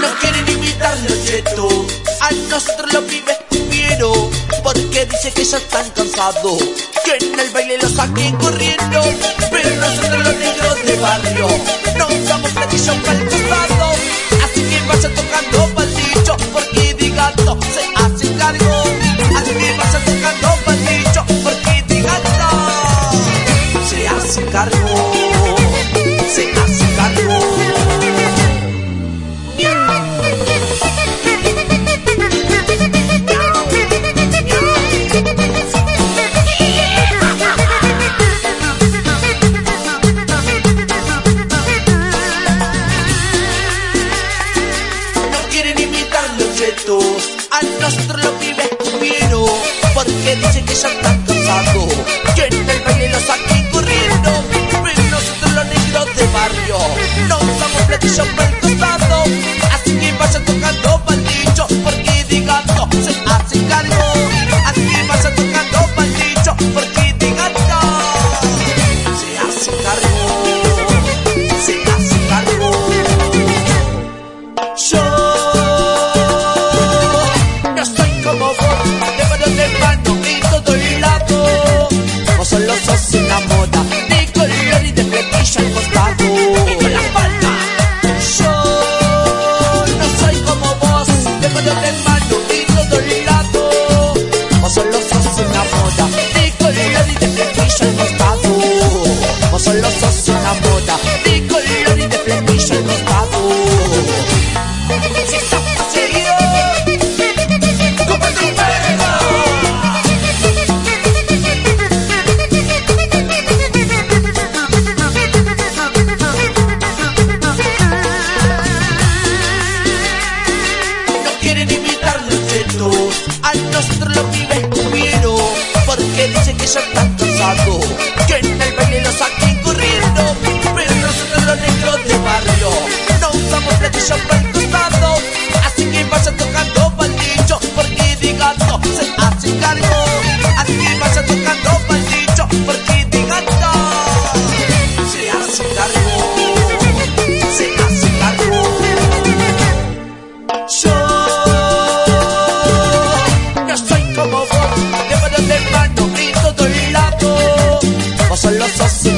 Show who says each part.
Speaker 1: No quieren imitar los chetos, a nosotros los pibes tuvieron, porque dice que ya están cansados, que en el baile los saquen corriendo, pero esa ella está pensando que en el baile los aquí corriendo, pero nosotros los negros de barrio no usamos platillos para el costado, así que vaya tocando palillo, porque digando se hace cargo, así que vaya tocando palillo, porque digando se hace cargo, se hace cargo. Yo só se